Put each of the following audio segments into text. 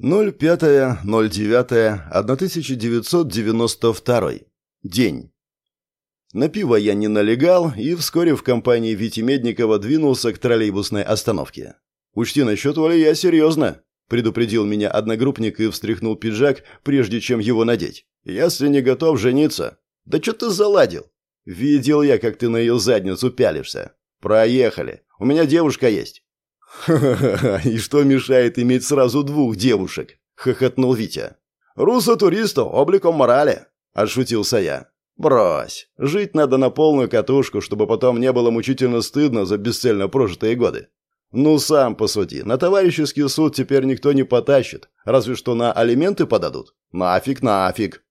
05.09.1992. День. На пиво я не налегал и вскоре в компании Вити Медникова двинулся к троллейбусной остановке. «Учти, насчет Оли я серьезно», – предупредил меня одногруппник и встряхнул пиджак, прежде чем его надеть. «Если не готов жениться». «Да что ты заладил?» «Видел я, как ты на ее задницу пялишься». «Проехали. У меня девушка есть». «Ха-ха-ха, и что мешает иметь сразу двух девушек?» — хохотнул Витя. «Руссо-туристу, обликом морали», — отшутился я. «Брось. Жить надо на полную катушку, чтобы потом не было мучительно стыдно за бесцельно прожитые годы. Ну, сам посуди. На товарищеский суд теперь никто не потащит. Разве что на алименты подадут. Нафиг, нафиг».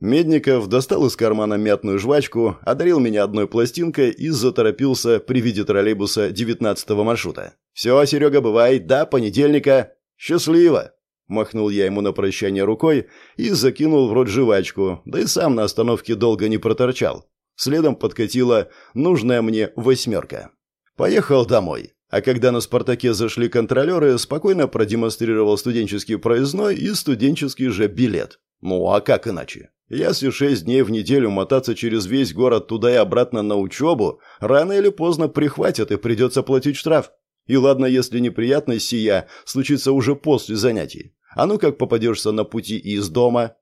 Медников достал из кармана мятную жвачку, одарил меня одной пластинкой и заторопился при виде троллейбуса 19-го маршрута. «Все, Серега, бывай, до понедельника. Счастливо!» Махнул я ему на прощание рукой и закинул в рот жвачку, да и сам на остановке долго не проторчал. Следом подкатила нужная мне восьмерка. Поехал домой. А когда на «Спартаке» зашли контролеры, спокойно продемонстрировал студенческий проездной и студенческий же билет. Ну а как иначе? Если шесть дней в неделю мотаться через весь город туда и обратно на учебу, рано или поздно прихватят и придется платить штраф. И ладно, если неприятность сия случится уже после занятий. А ну как попадешься на пути из дома?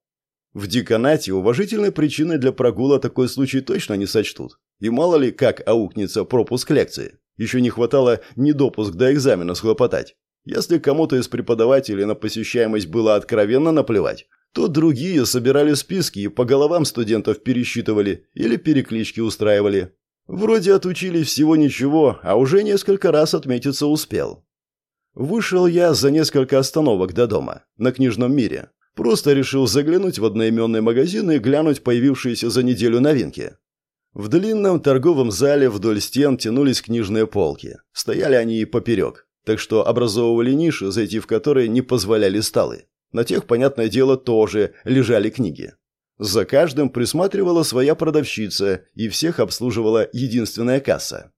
В деканате уважительной причиной для прогула такой случай точно не сочтут. И мало ли как аукнется пропуск лекции. Еще не хватало недопуск до экзамена схлопотать. Если кому-то из преподавателей на посещаемость было откровенно наплевать, то другие собирали списки и по головам студентов пересчитывали или переклички устраивали. Вроде отучились всего ничего, а уже несколько раз отметиться успел. Вышел я за несколько остановок до дома, на книжном мире. Просто решил заглянуть в одноименный магазин и глянуть появившиеся за неделю новинки. В длинном торговом зале вдоль стен тянулись книжные полки. Стояли они и поперек, так что образовывали ниши, зайти в которые не позволяли столы. На тех, понятное дело, тоже лежали книги. За каждым присматривала своя продавщица, и всех обслуживала единственная касса.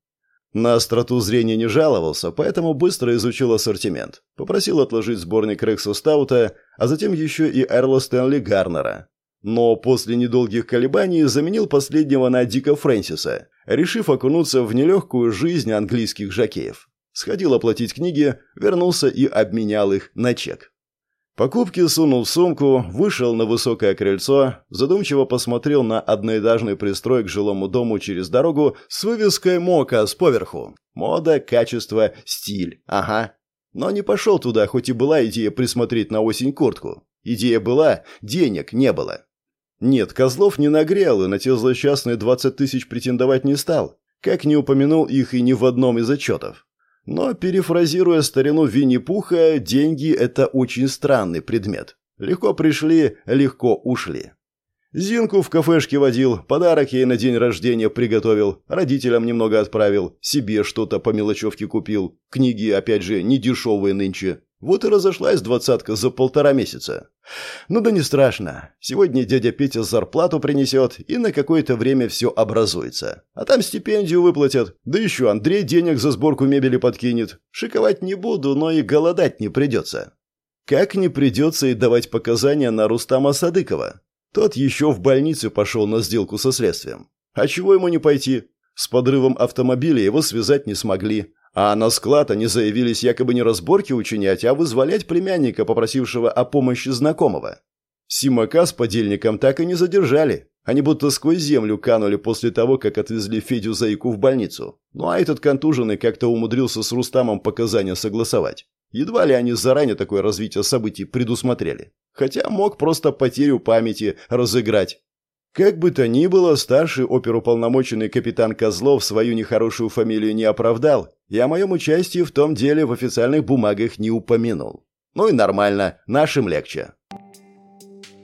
На остроту зрения не жаловался, поэтому быстро изучил ассортимент. Попросил отложить сборник Рекса Стаута, а затем еще и Эрла Стэнли Гарнера. Но после недолгих колебаний заменил последнего на Дика Фрэнсиса, решив окунуться в нелегкую жизнь английских жакеев. Сходил оплатить книги, вернулся и обменял их на чек. Покупки сунул в сумку, вышел на высокое крыльцо, задумчиво посмотрел на одноэтажный пристрой к жилому дому через дорогу с вывеской «Мока» с поверху. Мода, качество, стиль. Ага. Но не пошел туда, хоть и была идея присмотреть на осень куртку. Идея была, денег не было. Нет, Козлов не нагрел и на те злосчастные 20 тысяч претендовать не стал. Как не упомянул их и ни в одном из отчетов. Но, перефразируя старину Винни-Пуха, деньги – это очень странный предмет. Легко пришли, легко ушли. Зинку в кафешке водил, подарок ей на день рождения приготовил, родителям немного отправил, себе что-то по мелочевке купил. Книги, опять же, не дешевые нынче. Вот и разошлась двадцатка за полтора месяца. Ну да не страшно. Сегодня дядя Петя зарплату принесет, и на какое-то время все образуется. А там стипендию выплатят. Да еще Андрей денег за сборку мебели подкинет. Шиковать не буду, но и голодать не придется. Как не придется и давать показания на Рустама Садыкова. Тот еще в больнице пошел на сделку со следствием. А чего ему не пойти? С подрывом автомобиля его связать не смогли. А на склад они заявились якобы не разборки учинять, а вызволять племянника, попросившего о помощи знакомого. Симака с подельником так и не задержали. Они будто сквозь землю канули после того, как отвезли Федю Заику в больницу. Ну а этот контуженный как-то умудрился с Рустамом показания согласовать. Едва ли они заранее такое развитие событий предусмотрели. Хотя мог просто потерю памяти разыграть. Как бы то ни было, старший оперуполномоченный капитан Козлов свою нехорошую фамилию не оправдал и о моем участии в том деле в официальных бумагах не упомянул. Ну и нормально, нашим легче.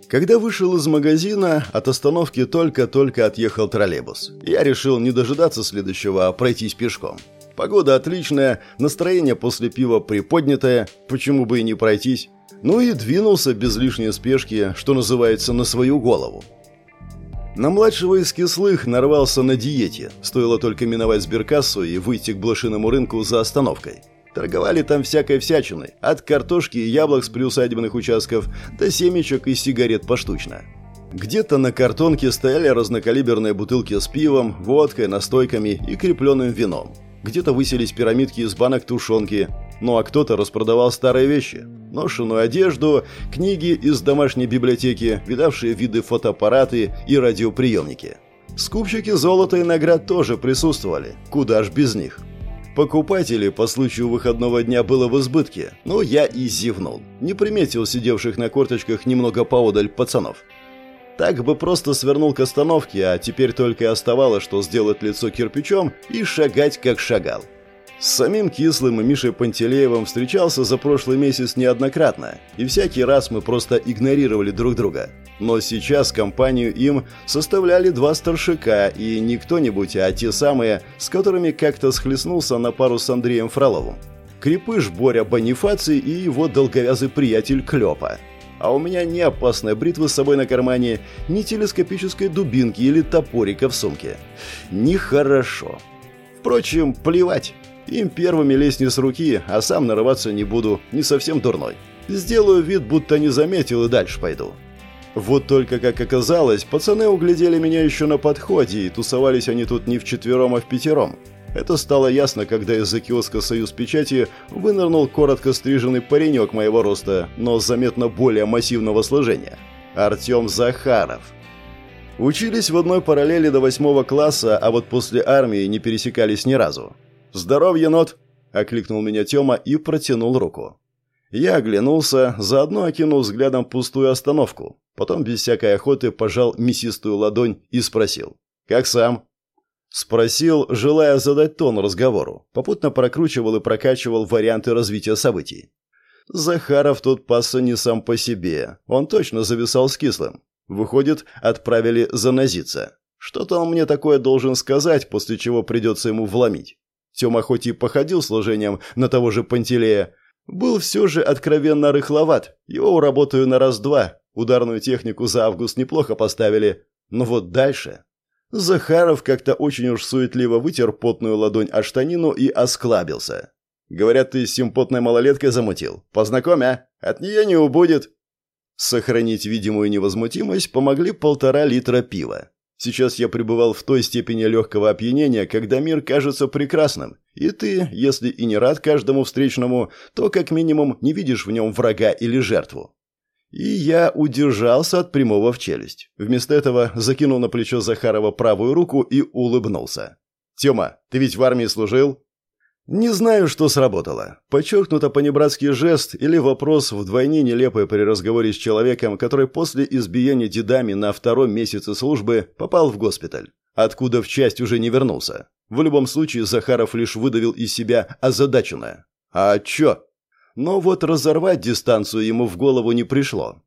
Когда вышел из магазина, от остановки только-только отъехал троллейбус. Я решил не дожидаться следующего, а пройтись пешком. Погода отличная, настроение после пива приподнятое, почему бы и не пройтись. Ну и двинулся без лишней спешки, что называется, на свою голову. На младшего из кислых нарвался на диете, стоило только миновать сберкассу и выйти к блошиному рынку за остановкой. Торговали там всякой всячиной, от картошки и яблок с приусадебных участков до семечек и сигарет поштучно. Где-то на картонке стояли разнокалиберные бутылки с пивом, водкой, настойками и крепленным вином. Где-то высились пирамидки из банок тушенки, ну а кто-то распродавал старые вещи. Ношеную одежду, книги из домашней библиотеки, видавшие виды фотоаппараты и радиоприемники. Скупщики золота и наград тоже присутствовали, куда ж без них. Покупателей по случаю выходного дня было в избытке, но я и зевнул. Не приметил сидевших на корточках немного поодаль пацанов. Так бы просто свернул к остановке, а теперь только и оставалось, что сделать лицо кирпичом и шагать, как шагал. С самим Кислым и Мишей Пантелеевым встречался за прошлый месяц неоднократно, и всякий раз мы просто игнорировали друг друга. Но сейчас компанию им составляли два старшика, и не кто-нибудь, а те самые, с которыми как-то схлестнулся на пару с Андреем Фроловым. Крепыш Боря Бонифаций и его долговязый приятель Клёпа. А у меня ни опасной бритвы с собой на кармане, ни телескопической дубинки или топорика в сумке. Нехорошо. Впрочем, плевать. Им первыми лезть не с руки, а сам нарываться не буду, не совсем дурной. Сделаю вид, будто не заметил и дальше пойду. Вот только, как оказалось, пацаны углядели меня еще на подходе, и тусовались они тут не вчетвером, а в пятером. Это стало ясно, когда из-за киоска «Союз печати» вынырнул коротко стриженный паренек моего роста, но заметно более массивного сложения. Артем Захаров. Учились в одной параллели до восьмого класса, а вот после армии не пересекались ни разу. «Здоров, енот!» – окликнул меня Тёма и протянул руку. Я оглянулся, заодно окинул взглядом пустую остановку. Потом без всякой охоты пожал мясистую ладонь и спросил. «Как сам?» Спросил, желая задать тон разговору. Попутно прокручивал и прокачивал варианты развития событий. Захаров тут пасся не сам по себе. Он точно зависал с кислым. Выходит, отправили занозиться. Что-то он мне такое должен сказать, после чего придется ему вломить. Тёма хоть и походил сложением на того же Пантелея, был все же откровенно рыхловат. Его уработаю на раз-два. Ударную технику за август неплохо поставили. Но вот дальше... Захаров как-то очень уж суетливо вытер потную ладонь о штанину и осклабился. «Говорят, ты с симпотной малолеткой замутил. Познакомь, а? От нее не убудет». Сохранить видимую невозмутимость помогли полтора литра пива. Сейчас я пребывал в той степени легкого опьянения, когда мир кажется прекрасным, и ты, если и не рад каждому встречному, то как минимум не видишь в нем врага или жертву. И я удержался от прямого в челюсть. Вместо этого закинул на плечо Захарова правую руку и улыбнулся. «Тёма, ты ведь в армии служил?» Не знаю, что сработало. Подчеркнуто понебратский жест или вопрос вдвойне нелепый при разговоре с человеком, который после избиения дедами на втором месяце службы попал в госпиталь, откуда в часть уже не вернулся. В любом случае Захаров лишь выдавил из себя озадаченное. «А чё?» Но вот разорвать дистанцию ему в голову не пришло.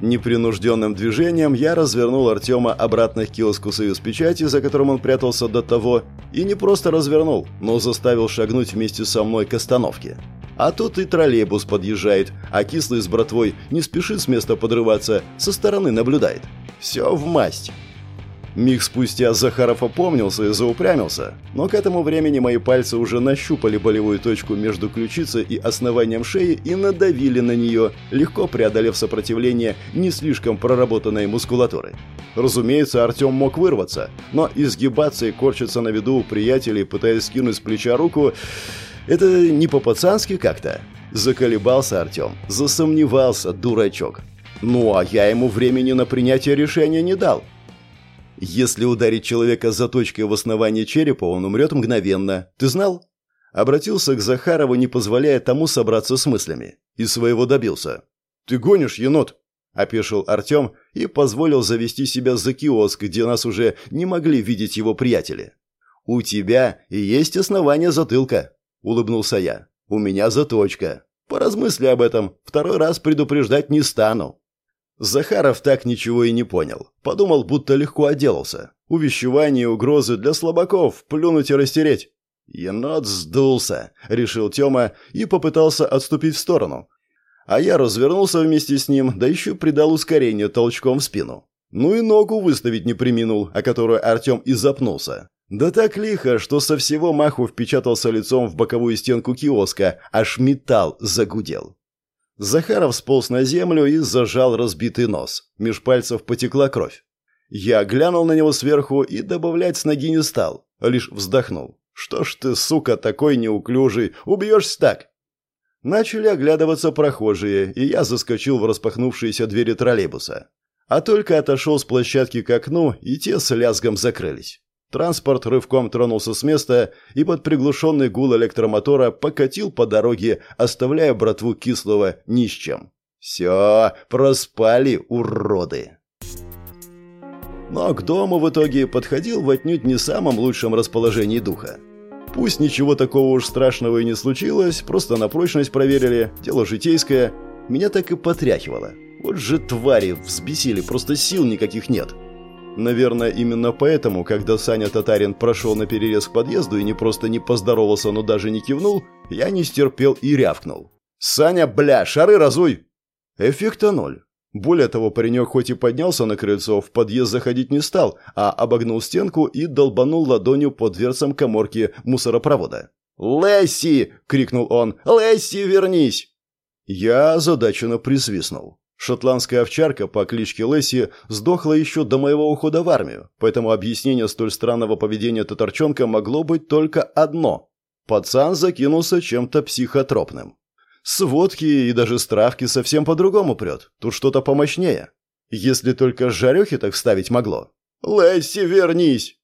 Непринужденным движением я развернул Артема обратно к киоску «Союз печати», за которым он прятался до того, и не просто развернул, но заставил шагнуть вместе со мной к остановке. А тут и троллейбус подъезжает, а кислый с братвой не спешит с места подрываться, со стороны наблюдает. Все в масть. Миг спустя Захаров опомнился и заупрямился, но к этому времени мои пальцы уже нащупали болевую точку между ключицей и основанием шеи и надавили на нее, легко преодолев сопротивление не слишком проработанной мускулатуры. Разумеется, Артем мог вырваться, но изгибаться и корчиться на виду у приятелей, пытаясь скинуть с плеча руку, это не по-пацански как-то. Заколебался Артем, засомневался, дурачок. Ну а я ему времени на принятие решения не дал. Если ударить человека заточкой в основании черепа, он умрет мгновенно. Ты знал? Обратился к Захарову, не позволяя тому собраться с мыслями. И своего добился. «Ты гонишь, енот?» – опешил Артем и позволил завести себя за киоск, где нас уже не могли видеть его приятели. «У тебя есть основание затылка», – улыбнулся я. «У меня заточка. Поразмысли об этом. Второй раз предупреждать не стану». Захаров так ничего и не понял. Подумал, будто легко отделался. Увещевание и угрозы для слабаков, плюнуть и растереть. «Енот сдулся», — решил Тёма и попытался отступить в сторону. А я развернулся вместе с ним, да еще придал ускорение толчком в спину. Ну и ногу выставить не приминул, о которую Артем и запнулся. Да так лихо, что со всего маху впечатался лицом в боковую стенку киоска, аж металл загудел. Захаров сполз на землю и зажал разбитый нос. Меж пальцев потекла кровь. Я глянул на него сверху и добавлять с ноги не стал, а лишь вздохнул. «Что ж ты, сука, такой неуклюжий, убьешься так?» Начали оглядываться прохожие, и я заскочил в распахнувшиеся двери троллейбуса. А только отошел с площадки к окну, и те с лязгом закрылись. Транспорт рывком тронулся с места и под приглушенный гул электромотора покатил по дороге, оставляя братву кислого ни с чем. «Все, проспали, уроды!» Но к дому в итоге подходил в отнюдь не самом лучшем расположении духа. Пусть ничего такого уж страшного и не случилось, просто на прочность проверили, дело житейское, меня так и потряхивало. Вот же твари взбесили, просто сил никаких нет. Наверное, именно поэтому, когда Саня Татарин прошел на перерез к подъезду и не просто не поздоровался, но даже не кивнул, я не стерпел и рявкнул. «Саня, бля, шары разуй!» Эффекта ноль. Более того, паренек хоть и поднялся на крыльцо, в подъезд заходить не стал, а обогнул стенку и долбанул ладонью по дверцам коморки мусоропровода. «Лесси!» — крикнул он. «Лесси, вернись!» Я озадаченно присвистнул. Шотландская овчарка по кличке Лесси сдохла еще до моего ухода в армию, поэтому объяснение столь странного поведения татарчонка могло быть только одно. Пацан закинулся чем-то психотропным. С водки и даже с травки совсем по-другому прет. Тут что-то помощнее. Если только жарехи так вставить могло. «Лесси, вернись!»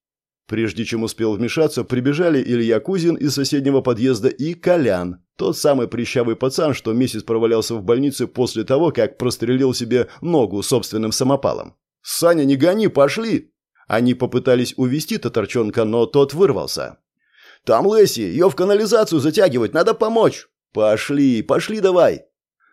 Прежде чем успел вмешаться, прибежали Илья Кузин из соседнего подъезда и Колян, тот самый прищавый пацан, что месяц провалялся в больнице после того, как прострелил себе ногу собственным самопалом. «Саня, не гони, пошли!» Они попытались увести татарчонка, но тот вырвался. «Там Лесси, ее в канализацию затягивать, надо помочь!» «Пошли, пошли давай!»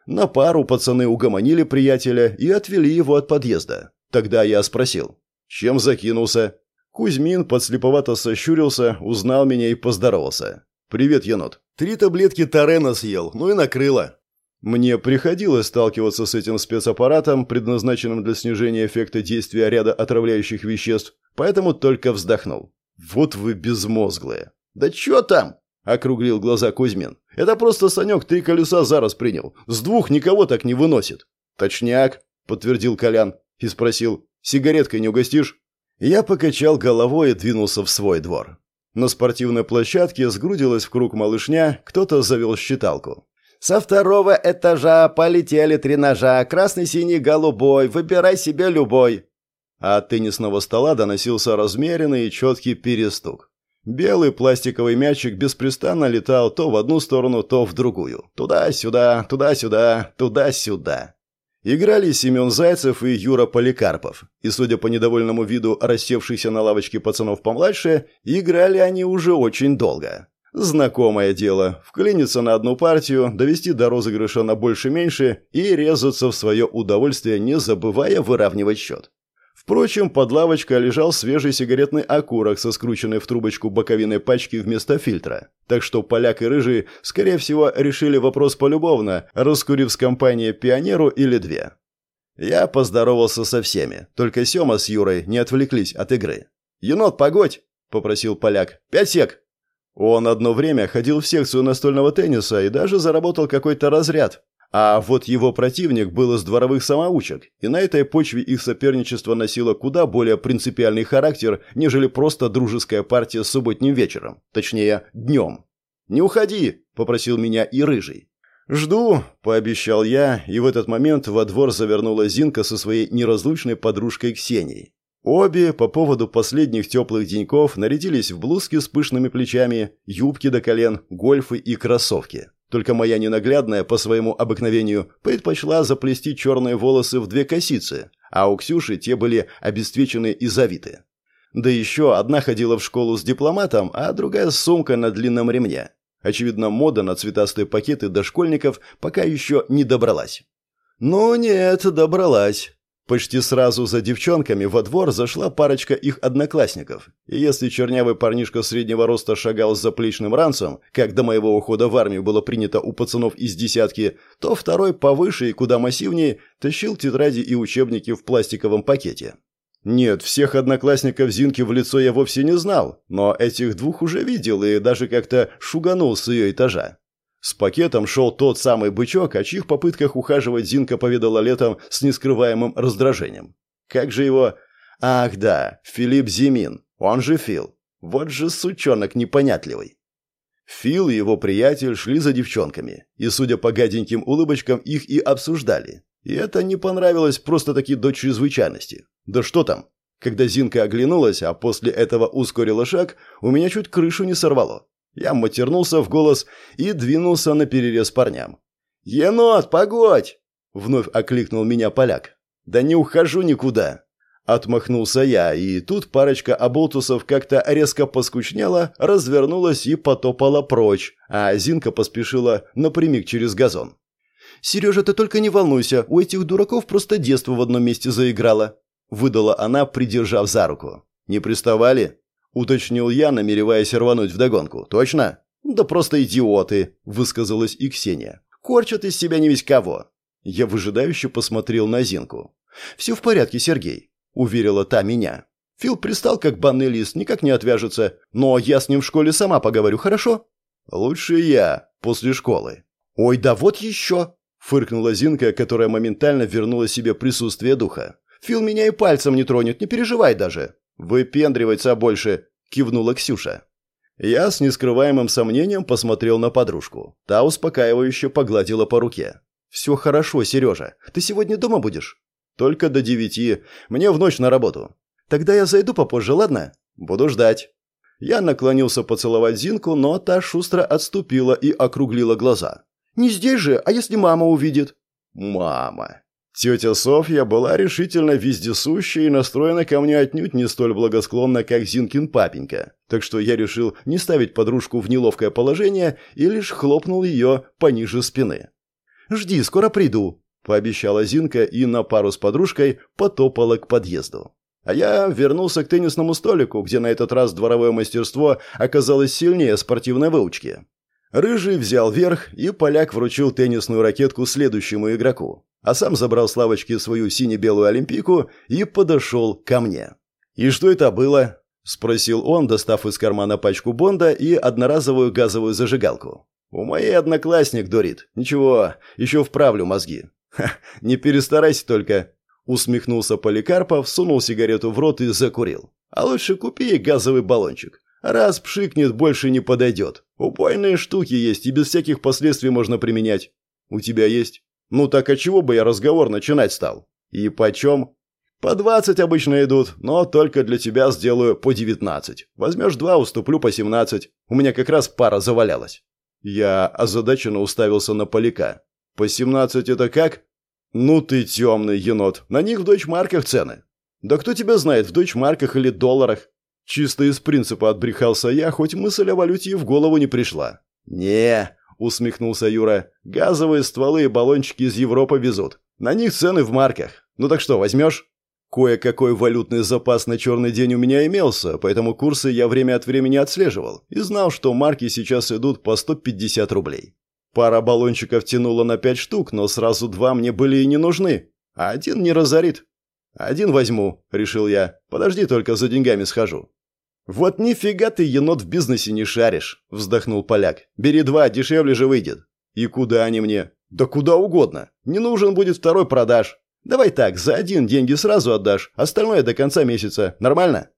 На пару пацаны угомонили приятеля и отвели его от подъезда. Тогда я спросил, чем закинулся? Кузьмин подслеповато сощурился, узнал меня и поздоровался. «Привет, енот. Три таблетки Тарена съел, ну и накрыло». Мне приходилось сталкиваться с этим спецаппаратом, предназначенным для снижения эффекта действия ряда отравляющих веществ, поэтому только вздохнул. «Вот вы безмозглые!» «Да чё там?» — округлил глаза Кузьмин. «Это просто Санек три колеса за раз принял. С двух никого так не выносит». «Точняк», — подтвердил Колян и спросил. «Сигареткой не угостишь?» Я покачал головой и двинулся в свой двор. На спортивной площадке сгрудилась в круг малышня, кто-то завел считалку. «Со второго этажа полетели три ножа, красный, синий, голубой, выбирай себе любой». А от теннисного стола доносился размеренный и четкий перестук. Белый пластиковый мячик беспрестанно летал то в одну сторону, то в другую. Туда-сюда, туда-сюда, туда-сюда. Играли Семен Зайцев и Юра Поликарпов. И, судя по недовольному виду рассевшихся на лавочке пацанов помладше, играли они уже очень долго. Знакомое дело. Вклиниться на одну партию, довести до розыгрыша на больше-меньше и резаться в свое удовольствие, не забывая выравнивать счет. Впрочем, под лавочкой лежал свежий сигаретный окурок со скрученной в трубочку боковиной пачки вместо фильтра. Так что поляк и рыжий, скорее всего, решили вопрос полюбовно, раскурив с компанией пионеру или две. Я поздоровался со всеми, только Сёма с Юрой не отвлеклись от игры. «Енот, погодь!» – попросил поляк. «Пять сек!» Он одно время ходил в секцию настольного тенниса и даже заработал какой-то разряд, а вот его противник был из дворовых самоучек, и на этой почве их соперничество носило куда более принципиальный характер, нежели просто дружеская партия субботним вечером. Точнее, днем. «Не уходи!» – попросил меня и Рыжий. «Жду», – пообещал я, и в этот момент во двор завернула Зинка со своей неразлучной подружкой Ксенией. Обе по поводу последних теплых деньков нарядились в блузки с пышными плечами, юбки до колен, гольфы и кроссовки. Только моя ненаглядная, по своему обыкновению, предпочла заплести черные волосы в две косицы, а у Ксюши те были обесцвечены и завиты. Да еще одна ходила в школу с дипломатом, а другая с сумкой на длинном ремне. Очевидно, мода на цветастые пакеты дошкольников пока еще не добралась. Но нет, добралась. Почти сразу за девчонками во двор зашла парочка их одноклассников. И если чернявый парнишка среднего роста шагал с заплечным ранцем, как до моего ухода в армию было принято у пацанов из десятки, то второй повыше и куда массивнее тащил тетради и учебники в пластиковом пакете. Нет, всех одноклассников Зинки в лицо я вовсе не знал, но этих двух уже видел и даже как-то шуганул с ее этажа. С пакетом шел тот самый бычок, о чьих попытках ухаживать Зинка поведала летом с нескрываемым раздражением. Как же его... Ах да, Филипп Зимин, он же Фил. Вот же сучонок непонятливый. Фил и его приятель шли за девчонками, и, судя по гаденьким улыбочкам, их и обсуждали. И это не понравилось просто-таки до чрезвычайности. Да что там? Когда Зинка оглянулась, а после этого ускорила шаг, у меня чуть крышу не сорвало. Я матернулся в голос и двинулся на перерез парням. «Енот, погодь!» — вновь окликнул меня поляк. «Да не ухожу никуда!» Отмахнулся я, и тут парочка оболтусов как-то резко поскучнела, развернулась и потопала прочь, а Зинка поспешила напрямик через газон. «Сережа, ты только не волнуйся, у этих дураков просто детство в одном месте заиграло», выдала она, придержав за руку. «Не приставали?» – уточнил я, намереваясь рвануть вдогонку. «Точно?» «Да просто идиоты», – высказалась и Ксения. «Корчат из себя не весь кого». Я выжидающе посмотрел на Зинку. «Все в порядке, Сергей», – уверила та меня. «Фил пристал, как банный лист, никак не отвяжется. Но я с ним в школе сама поговорю, хорошо?» «Лучше я, после школы». «Ой, да вот еще!» Фыркнула Зинка, которая моментально вернула себе присутствие духа. «Фил меня и пальцем не тронет, не переживай даже». «Выпендривается больше», — кивнула Ксюша. Я с нескрываемым сомнением посмотрел на подружку. Та успокаивающе погладила по руке. «Все хорошо, Сережа. Ты сегодня дома будешь?» «Только до девяти. Мне в ночь на работу». «Тогда я зайду попозже, ладно?» «Буду ждать». Я наклонился поцеловать Зинку, но та шустро отступила и округлила глаза. Не здесь же, а если мама увидит?» «Мама». Тетя Софья была решительно вездесущей и настроена ко мне отнюдь не столь благосклонно, как Зинкин папенька. Так что я решил не ставить подружку в неловкое положение и лишь хлопнул ее пониже спины. «Жди, скоро приду», – пообещала Зинка и на пару с подружкой потопала к подъезду. А я вернулся к теннисному столику, где на этот раз дворовое мастерство оказалось сильнее спортивной выучки. Рыжий взял верх, и поляк вручил теннисную ракетку следующему игроку, а сам забрал с лавочки свою сине-белую олимпийку и подошел ко мне. «И что это было?» – спросил он, достав из кармана пачку Бонда и одноразовую газовую зажигалку. «У моей одноклассник дурит. Ничего, еще вправлю мозги». «Ха, не перестарайся только», – усмехнулся Поликарпов, сунул сигарету в рот и закурил. «А лучше купи газовый баллончик. Раз пшикнет, больше не подойдет. Убойные штуки есть, и без всяких последствий можно применять. У тебя есть? Ну так а чего бы я разговор начинать стал? И почем? По двадцать обычно идут, но только для тебя сделаю по девятнадцать. Возьмешь два, уступлю по семнадцать. У меня как раз пара завалялась. Я озадаченно уставился на поляка. По семнадцать это как? Ну ты темный енот, на них в дойчмарках цены. Да кто тебя знает, в дойчмарках или долларах? Чисто из принципа отбрехался я, хоть мысль о валюте в голову не пришла. «Не», — усмехнулся Юра, — «газовые стволы и баллончики из Европы везут. На них цены в марках. Ну так что, возьмешь?» Кое-какой валютный запас на черный день у меня имелся, поэтому курсы я время от времени отслеживал и знал, что марки сейчас идут по 150 рублей. Пара баллончиков тянула на 5 штук, но сразу два мне были и не нужны, а один не разорит. «Один возьму», — решил я. «Подожди, только за деньгами схожу». «Вот нифига ты, енот, в бизнесе не шаришь», — вздохнул поляк. «Бери два, дешевле же выйдет». «И куда они мне?» «Да куда угодно. Не нужен будет второй продаж. Давай так, за один деньги сразу отдашь, остальное до конца месяца. Нормально?»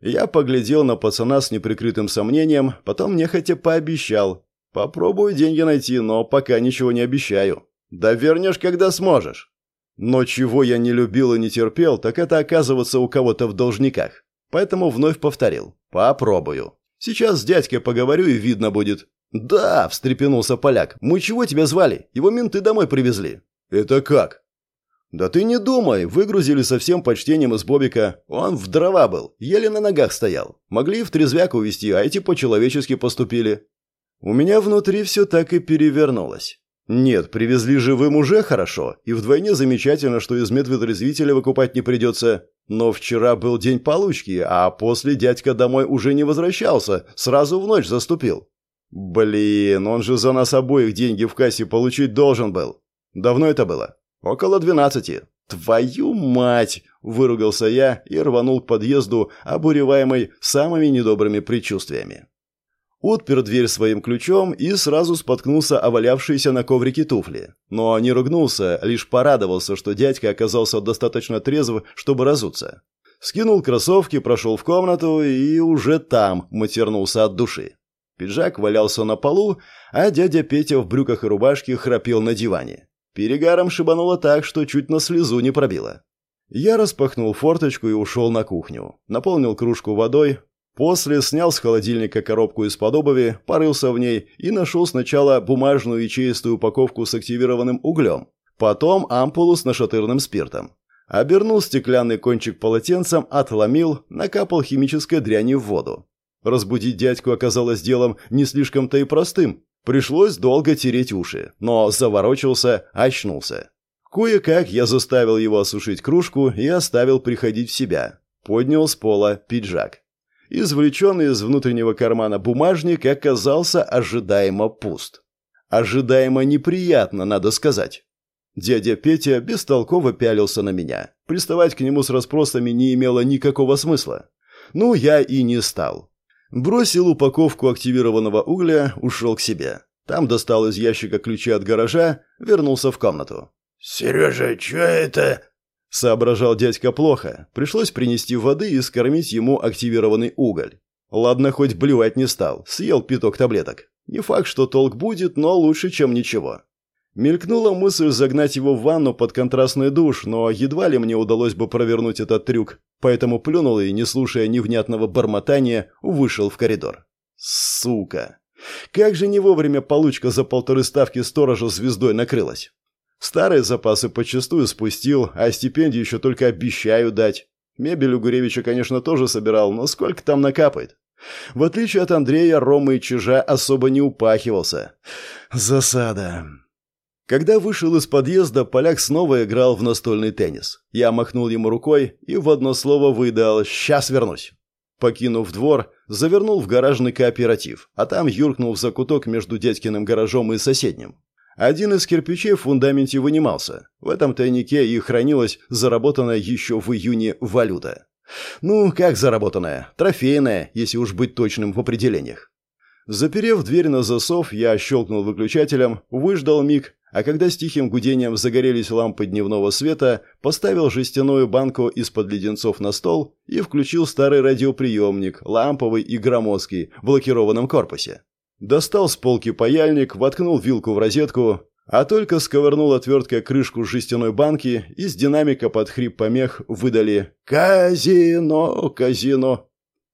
Я поглядел на пацана с неприкрытым сомнением, потом нехотя пообещал. «Попробую деньги найти, но пока ничего не обещаю». «Да вернешь, когда сможешь». Но чего я не любил и не терпел, так это оказываться у кого-то в должниках. Поэтому вновь повторил. Попробую. Сейчас с дядькой поговорю и видно будет. «Да», — встрепенулся поляк. «Мы чего тебя звали? Его менты домой привезли». «Это как?» «Да ты не думай, выгрузили со всем почтением из Бобика. Он в дрова был, еле на ногах стоял. Могли в трезвяк увезти, а эти по-человечески поступили». У меня внутри все так и перевернулось. Нет, привезли живым уже хорошо, и вдвойне замечательно, что из медведрезвителя выкупать не придется. Но вчера был день получки, а после дядька домой уже не возвращался, сразу в ночь заступил. Блин, он же за нас обоих деньги в кассе получить должен был. Давно это было? Около двенадцати. «Твою мать!» – выругался я и рванул к подъезду, обуреваемый самыми недобрыми предчувствиями. Отпер дверь своим ключом и сразу споткнулся о валявшиеся на коврике туфли. Но не ругнулся, лишь порадовался, что дядька оказался достаточно трезв, чтобы разуться. Скинул кроссовки, прошел в комнату и уже там матернулся от души. Пиджак валялся на полу, а дядя Петя в брюках и рубашке храпел на диване. Перегаром шибануло так, что чуть на слезу не пробило. Я распахнул форточку и ушел на кухню. Наполнил кружку водой, После снял с холодильника коробку из-под обуви, порылся в ней и нашел сначала бумажную ячеистую упаковку с активированным углем, потом ампулу с нашатырным спиртом. Обернул стеклянный кончик полотенцем, отломил, накапал химической дряни в воду. Разбудить дядьку оказалось делом не слишком-то и простым. Пришлось долго тереть уши, но заворочился, очнулся. Кое-как я заставил его осушить кружку и оставил приходить в себя. Поднял с пола пиджак. Извлеченный из внутреннего кармана бумажник оказался ожидаемо пуст. Ожидаемо неприятно, надо сказать. Дядя Петя бестолково пялился на меня. Приставать к нему с расспросами не имело никакого смысла. Ну, я и не стал. Бросил упаковку активированного угля, ушел к себе. Там достал из ящика ключи от гаража, вернулся в комнату. «Сережа, что это?» Соображал дядька плохо. Пришлось принести воды и скормить ему активированный уголь. Ладно, хоть блевать не стал. Съел пяток таблеток. Не факт, что толк будет, но лучше, чем ничего. Мелькнула мысль загнать его в ванну под контрастный душ, но едва ли мне удалось бы провернуть этот трюк, поэтому плюнул и, не слушая невнятного бормотания, вышел в коридор. Сука! Как же не вовремя получка за полторы ставки сторожа звездой накрылась. Старые запасы почастую спустил, а стипендию еще только обещаю дать. Мебель у Гуревича, конечно, тоже собирал, но сколько там накапает? В отличие от Андрея, Рома и Чижа особо не упахивался. Засада. Когда вышел из подъезда, поляк снова играл в настольный теннис. Я махнул ему рукой и в одно слово выдал «Сейчас вернусь». Покинув двор, завернул в гаражный кооператив, а там юркнул в закуток между дядькиным гаражом и соседним. Один из кирпичей в фундаменте вынимался. В этом тайнике и хранилась заработанная еще в июне валюта. Ну, как заработанная? Трофейная, если уж быть точным в определениях. Заперев дверь на засов, я щелкнул выключателем, выждал миг, а когда с тихим гудением загорелись лампы дневного света, поставил жестяную банку из-под леденцов на стол и включил старый радиоприемник, ламповый и громоздкий, в блокированном корпусе. Достал с полки паяльник, воткнул вилку в розетку, а только сковырнул отверткой крышку жестяной банки, из динамика под хрип помех выдали «Казино, казино».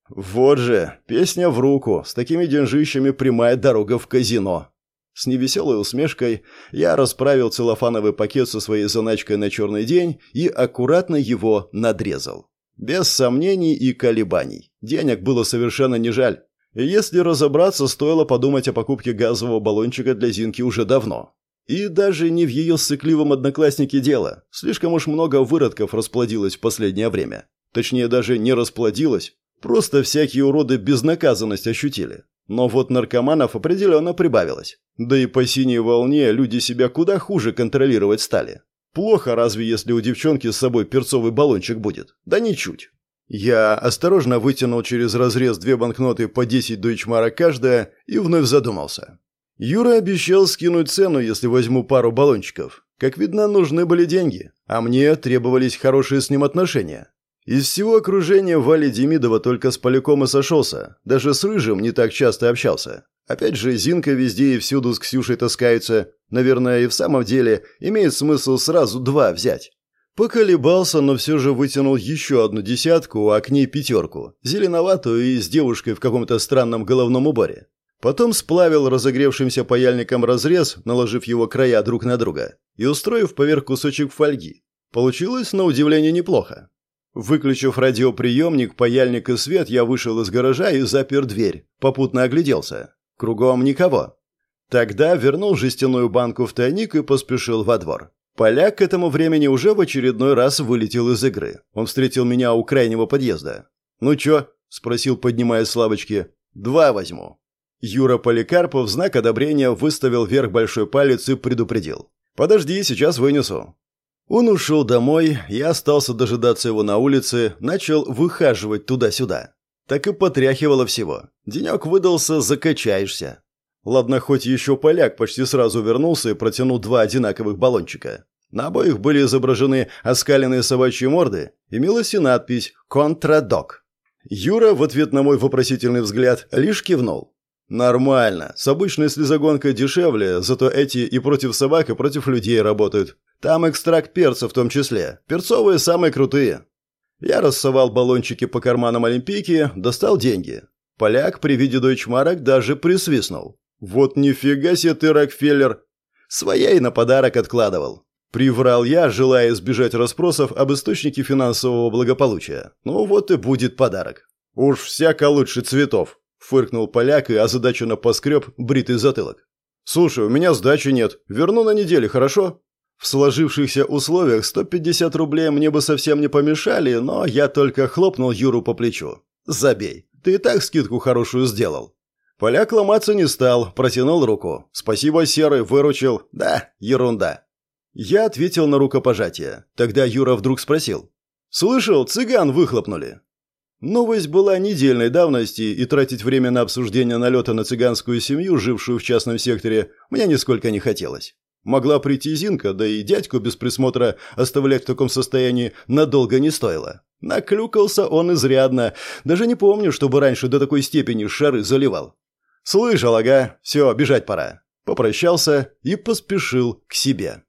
Вот же, песня в руку, с такими деньжищами прямая дорога в казино. С невеселой усмешкой я расправил целлофановый пакет со своей заначкой на черный день и аккуратно его надрезал. Без сомнений и колебаний. Денег было совершенно не жаль. Если разобраться, стоило подумать о покупке газового баллончика для Зинки уже давно. И даже не в ее сыкливом однокласснике дело. Слишком уж много выродков расплодилось в последнее время. Точнее, даже не расплодилось. Просто всякие уроды безнаказанность ощутили. Но вот наркоманов определенно прибавилось. Да и по синей волне люди себя куда хуже контролировать стали. Плохо разве, если у девчонки с собой перцовый баллончик будет? Да ничуть. Я осторожно вытянул через разрез две банкноты по 10 дойчмара каждая и вновь задумался. Юра обещал скинуть цену, если возьму пару баллончиков. Как видно, нужны были деньги, а мне требовались хорошие с ним отношения. Из всего окружения Вали Демидова только с Поляком и сошелся. Даже с Рыжим не так часто общался. Опять же, Зинка везде и всюду с Ксюшей таскаются. Наверное, и в самом деле имеет смысл сразу два взять. Поколебался, но все же вытянул еще одну десятку, а к ней пятерку, зеленоватую и с девушкой в каком-то странном головном уборе. Потом сплавил разогревшимся паяльником разрез, наложив его края друг на друга, и устроив поверх кусочек фольги. Получилось, на удивление, неплохо. Выключив радиоприемник, паяльник и свет, я вышел из гаража и запер дверь, попутно огляделся. Кругом никого. Тогда вернул жестяную банку в тайник и поспешил во двор. Поляк к этому времени уже в очередной раз вылетел из игры. Он встретил меня у крайнего подъезда. «Ну чё?» – спросил, поднимая с лавочки. «Два возьму». Юра Поликарпов в знак одобрения выставил вверх большой палец и предупредил. «Подожди, сейчас вынесу». Он ушел домой, я остался дожидаться его на улице, начал выхаживать туда-сюда. Так и потряхивало всего. Денек выдался, закачаешься. Ладно, хоть еще поляк почти сразу вернулся и протянул два одинаковых баллончика. На обоих были изображены оскаленные собачьи морды, имелась и надпись «Контрадок». Юра в ответ на мой вопросительный взгляд лишь кивнул. «Нормально. С обычной слезогонкой дешевле, зато эти и против собак, и против людей работают. Там экстракт перца в том числе. Перцовые самые крутые». Я рассовал баллончики по карманам Олимпийки, достал деньги. Поляк при виде дойчмарок даже присвистнул. «Вот нифига себе ты, Рокфеллер!» Своей на подарок откладывал. Приврал я, желая избежать расспросов об источнике финансового благополучия. Ну вот и будет подарок. «Уж всяко лучше цветов», — фыркнул поляк и озадаченно поскреб бритый затылок. «Слушай, у меня сдачи нет. Верну на неделю, хорошо?» В сложившихся условиях 150 рублей мне бы совсем не помешали, но я только хлопнул Юру по плечу. «Забей, ты и так скидку хорошую сделал». Поляк ломаться не стал, протянул руку. «Спасибо, Серый, выручил». «Да, ерунда». Я ответил на рукопожатие. Тогда Юра вдруг спросил. «Слышал, цыган выхлопнули». Новость была недельной давности, и тратить время на обсуждение налета на цыганскую семью, жившую в частном секторе, мне нисколько не хотелось. Могла прийти Зинка, да и дядьку без присмотра оставлять в таком состоянии надолго не стоило. Наклюкался он изрядно. Даже не помню, чтобы раньше до такой степени шары заливал. «Слышал, ага. Все, бежать пора». Попрощался и поспешил к себе.